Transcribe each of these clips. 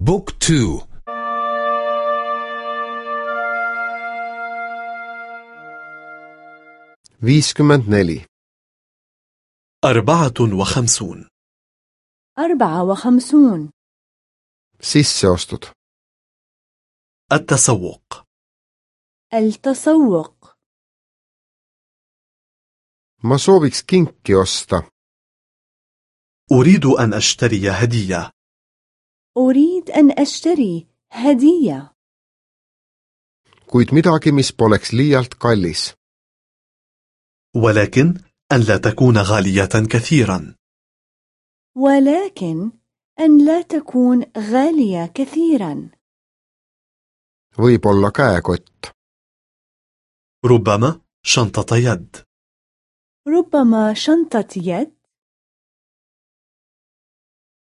بوك تو. viiskümmend neli أربعة وخمسون. أربعة وخمسون. sisseostud التسوق. التسوق. ma sooviks osta أريد أن أشتري هدية. أريد أن أشتري هدية. Kuid midagi mis poleks liialt kallis. ولكن أن لا تكون غالية كثيرا. ولكن أن لا تكون غالية كثيرا. Võib-olla käekott. ربما شنطة يد. ربما شنطة يد.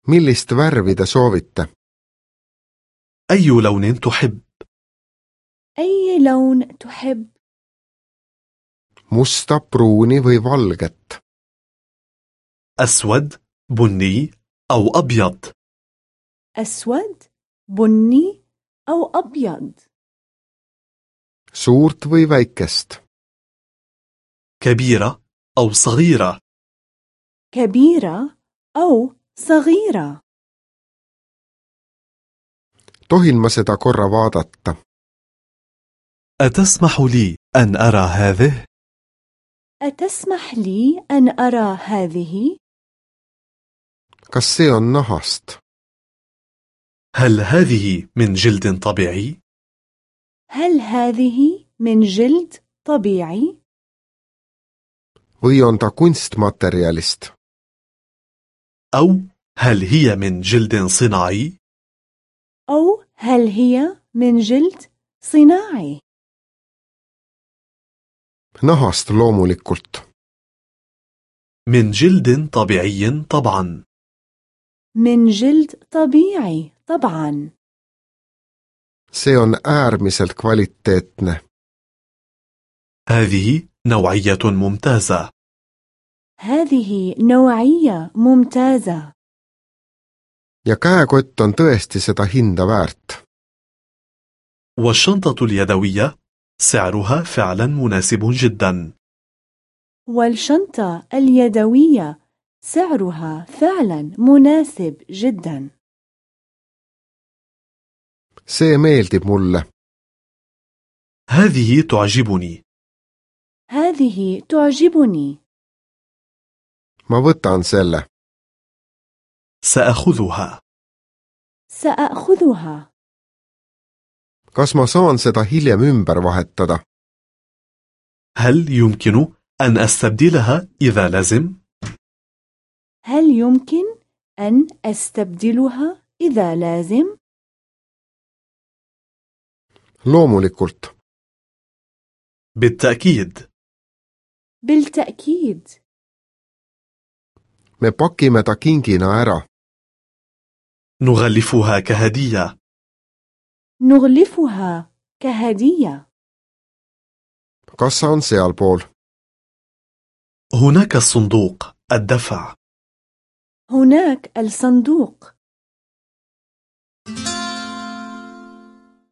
Millist värvi te soovite? أي لون تحب؟ أي لون تحب؟ Musta pruuni või valget? أسود بني أو أبيض؟ أسود بني أو أبيض؟ Suurt või väikest? كبيرة أو صغيرة؟ كبيرة أو صغيرة tohin ma seda korra vaadata أتسمح لي أن أرى هذه؟ أتسمح لي أن أرى هذه؟ kas see on nahast هل هذه من جلد طبيعي؟ هل هذه من جلد طبيعي؟ või on ta kunstmaterjalist أو هل هي من جلد صناعي؟ أو هل هي من جلد صناعي؟ nahast loomulikult من جلد طبيعي طبعا. من جلد طبيعي طبعا. see on äärmiselt kvaliteetne هذه نوعية ممتازة. هذه نوعية ممتازة. Ja käekott on tõesti seda hinda väärt. والشنطة اليدوية سعرها فعلا مناسب جدا. والشنطة اليدوية سعرها فعلا مناسب جدا. See meeldib mulle. هذه تعجبني. هذه تعجبني. Ma võtan selle سأخذها. سأخذها. kas ma saan seda hiljem ümber vahetada هل يمكن أن أستبدلها إذا لازم؟ هل يمكن أن أستبدلها إذا لازم؟ loomulikult بالتأكيد. بالتأكيد. Me pakime ta kingina ära نغلفها كهدية. نغلفها كهدية. Kas on sealpool هناك الصندوق الدفع. هناك الصندوق